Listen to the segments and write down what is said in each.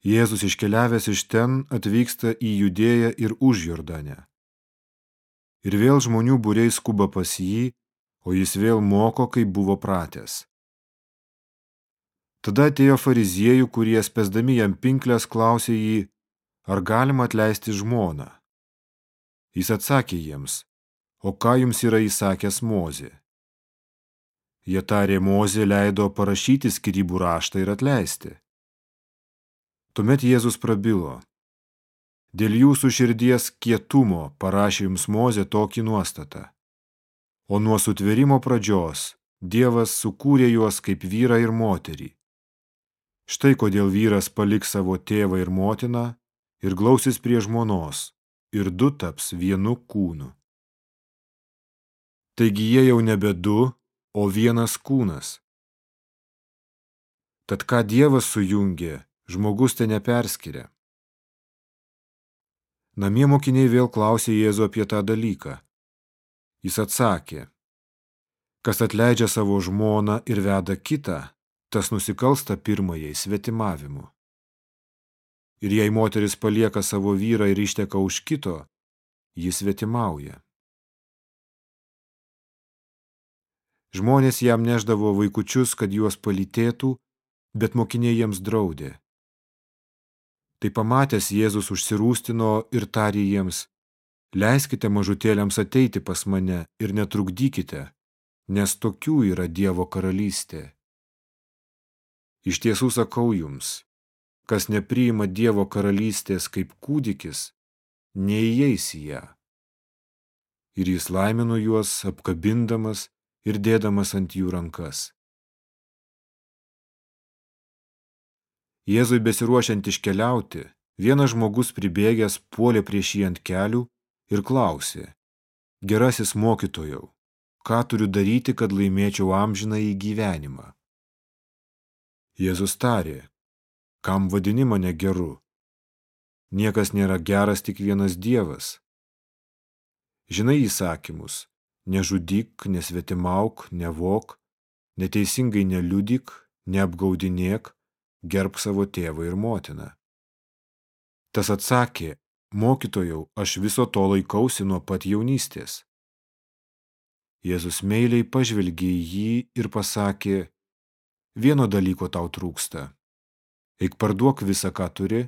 Jėzus iškeliavęs iš ten atvyksta į Judėją ir už Jordanę. Ir vėl žmonių būriai skuba pas jį, o jis vėl moko, kaip buvo pratęs. Tada atėjo fariziejų, kurie spesdami jam pinklės klausė jį, ar galima atleisti žmoną. Jis atsakė jiems, o ką jums yra įsakęs Mozė? Jie tarė, Mozė leido parašyti skirybų raštą ir atleisti. Tuomet Jėzus prabilo. Dėl jūsų širdies kietumo parašė jums Mozė tokį nuostatą. O nuo sutvėrimo pradžios Dievas sukūrė juos kaip vyrą ir moterį. Štai kodėl vyras paliks savo tėvą ir motiną ir glausis prie žmonos, ir du taps vienu kūnu. Taigi jie jau nebe du, o vienas kūnas. Tad ką Dievas sujungė, žmogus te neperskiria. Namie mokiniai vėl klausė Jėzų apie tą dalyką. Jis atsakė, kas atleidžia savo žmoną ir veda kitą, tas nusikalsta pirmajai svetimavimu. Ir jei moteris palieka savo vyrą ir išteka už kito, jis svetimauja. Žmonės jam neždavo vaikučius, kad juos palytėtų, bet mokiniai jiems draudė. Tai pamatęs Jėzus užsirūstino ir tarė jiems, leiskite mažutėliams ateiti pas mane ir netrukdykite, nes tokių yra Dievo karalystė. Iš tiesų sakau jums, kas nepriima Dievo karalystės kaip kūdikis, neįeis į ją. Ir jis laimino juos, apkabindamas ir dėdamas ant jų rankas. Jėzui besiruošiant iškeliauti, vienas žmogus pribėgęs puolė prieš jį ant kelių ir klausė, gerasis mokytojau, ką turiu daryti, kad laimėčiau amžiną į gyvenimą? Jėzus tarė, kam vadini mane geru? Niekas nėra geras tik vienas Dievas. Žinai įsakymus, nežudyk, nesvetimauk, nevok, neteisingai neliudyk, neapgaudinėk, gerb savo tėvą ir motiną. Tas atsakė, mokytojau, aš viso to laikausi nuo pat jaunystės. Jėzus meiliai pažvelgė į jį ir pasakė, vieno dalyko tau trūksta. Eik parduok visą, ką turi,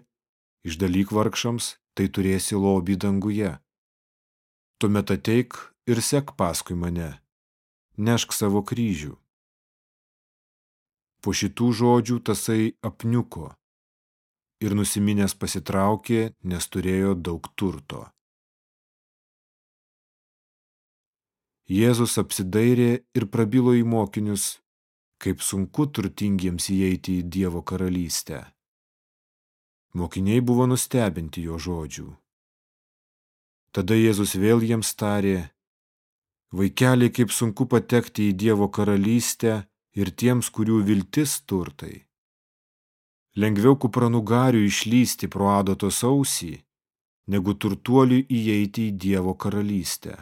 išdalyk vargšams, tai turėsi lobį danguje. Tuomet ateik ir sek paskui mane, nešk savo kryžių. Po šitų žodžių tasai apniuko ir nusiminęs pasitraukė, nes turėjo daug turto. Jėzus apsidairė ir prabilo į mokinius, kaip sunku turtingiems įeiti į Dievo karalystę. Mokiniai buvo nustebinti jo žodžių. Tada Jėzus vėl jiems tarė, vaikeliai, kaip sunku patekti į Dievo karalystę ir tiems, kurių viltis turtai. Lengviau kupranugarių išlysti pro adatos ausį, negu turtuoliui įeiti į Dievo karalystę.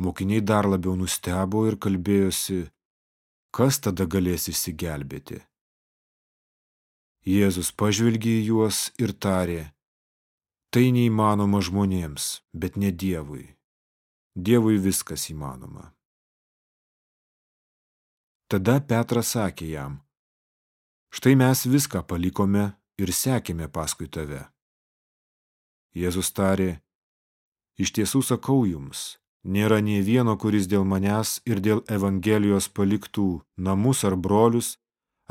Mokiniai dar labiau nustebo ir kalbėjosi, kas tada galės išsigelbėti. Jėzus pažvelgė į juos ir tarė, tai neįmanoma žmonėms, bet ne Dievui. Dievui viskas įmanoma. Tada Petras sakė jam, štai mes viską palikome ir sekėme paskui tave. Jėzus tarė, iš tiesų sakau jums, nėra nei vieno, kuris dėl manęs ir dėl Evangelijos paliktų namus ar brolius,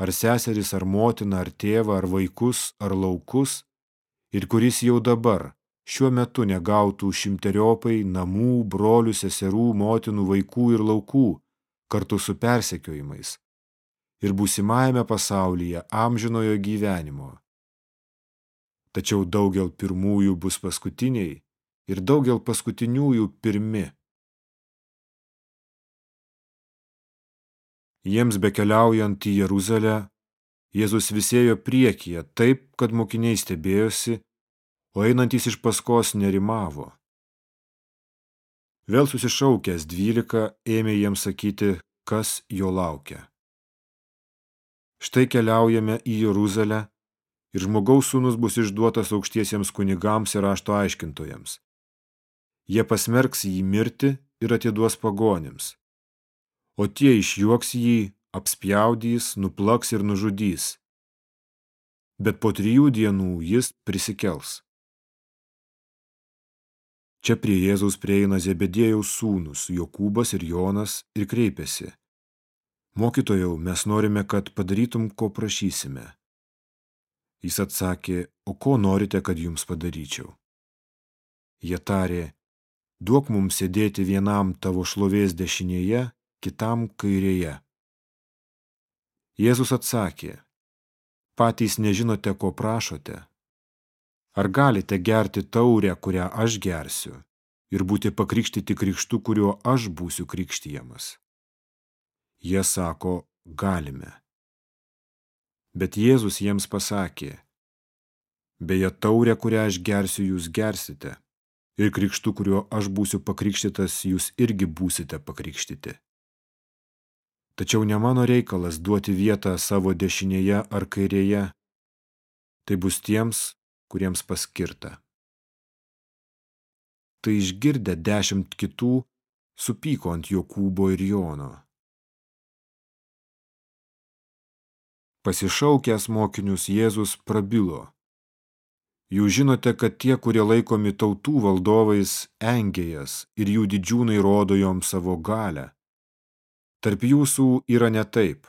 ar seseris, ar motiną, ar tėvą, ar vaikus, ar laukus, ir kuris jau dabar, šiuo metu negautų šimteriopai namų, brolių, seserų, motinų, vaikų ir laukų, kartu su persekiojimais ir būsimajame pasaulyje amžinojo gyvenimo. Tačiau daugel pirmųjų bus paskutiniai ir daugel paskutiniųjų pirmi. Jiems bekeliaujant į Jeruzalę, Jėzus visėjo priekyje taip, kad mokiniai stebėjosi, o einantys iš paskos nerimavo. Vėl susišaukęs dvylika ėmė jiems sakyti, kas jo laukia. Štai keliaujame į Jeruzalę ir žmogaus sūnus bus išduotas aukštiesiems kunigams ir rašto aiškintojams. Jie pasmerks jį mirti ir atiduos pagonims. O tie išjuoks jį, apspjaudys, nuplaks ir nužudys. Bet po trijų dienų jis prisikels. Čia prie Jėzaus prieina Zebedėjaus sūnus, Jokūbas ir Jonas ir kreipiasi. Mokytojau, mes norime, kad padarytum, ko prašysime. Jis atsakė, o ko norite, kad jums padaryčiau? Jie tarė, duok mums sėdėti vienam tavo šlovės dešinėje, kitam kairėje. Jėzus atsakė, patys nežinote, ko prašote. Ar galite gerti taurę, kurią aš gersiu, ir būti pakrikštyti krikštu, kuriuo aš būsiu krikštijamas? Jie sako, galime. Bet Jėzus jiems pasakė, beje, taurę, kurią aš gersiu, jūs gersite, ir krikštu, kuriuo aš būsiu pakrikštytas, jūs irgi būsite pakrikštyti. Tačiau ne mano reikalas duoti vietą savo dešinėje ar kairėje. Tai bus tiems, kuriems paskirta. Tai išgirdę dešimt kitų, supyko ant Jokūbo ir Jono. Pasišaukęs mokinius Jėzus prabilo. Jūs žinote, kad tie, kurie laikomi tautų valdovais, engėjas ir jų didžiūnai rodo jom savo galę. Tarp jūsų yra ne taip.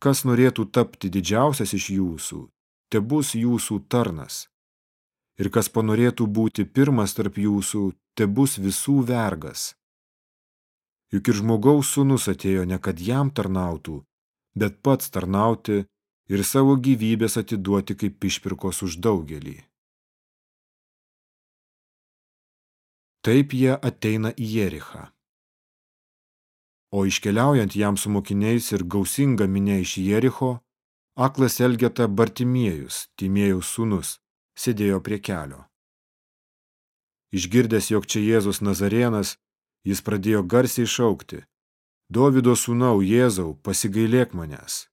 Kas norėtų tapti didžiausias iš jūsų, te bus jūsų tarnas. Ir kas panorėtų būti pirmas tarp jūsų, te bus visų vergas. Juk ir žmogaus sūnus atėjo ne kad jam tarnautų, bet pats tarnauti ir savo gyvybės atiduoti kaip išpirkos už daugelį. Taip jie ateina į Jerichą. O iškeliaujant jam su mokiniais ir gausinga minė iš Jericho, Aklas Elgeta Bartimiejus, Timėjaus sūnus, sėdėjo prie kelio. Išgirdęs, jog čia Jėzus Nazarėnas, jis pradėjo garsiai šaukti. Dovido sūnau, Jėzau, pasigailėk manęs.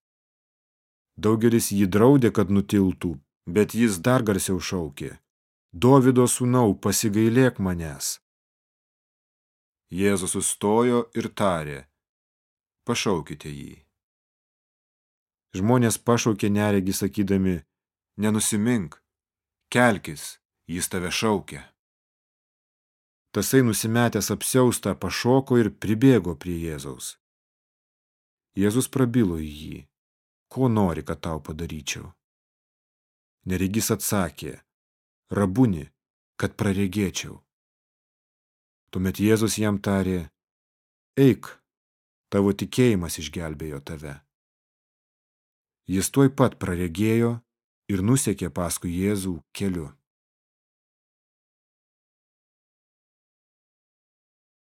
Daugelis jį draudė, kad nutiltų, bet jis dar garsiau šaukė. Dovido sūnau, pasigailėk manęs. Jėzus sustojo ir tarė, pašaukite jį. Žmonės pašaukė neregį sakydami, nenusimink, kelkis, jis tave šaukia. Tasai nusimetęs apsiaustą pašoko ir pribėgo prie Jėzaus. Jėzus prabilo į jį, ko nori, kad tau padaryčiau. Neregys atsakė, rabuni, kad praregėčiau. Tuomet Jėzus jam tarė, eik, tavo tikėjimas išgelbėjo tave. Jis tuoj pat praregėjo ir nusekė paskui Jėzų keliu.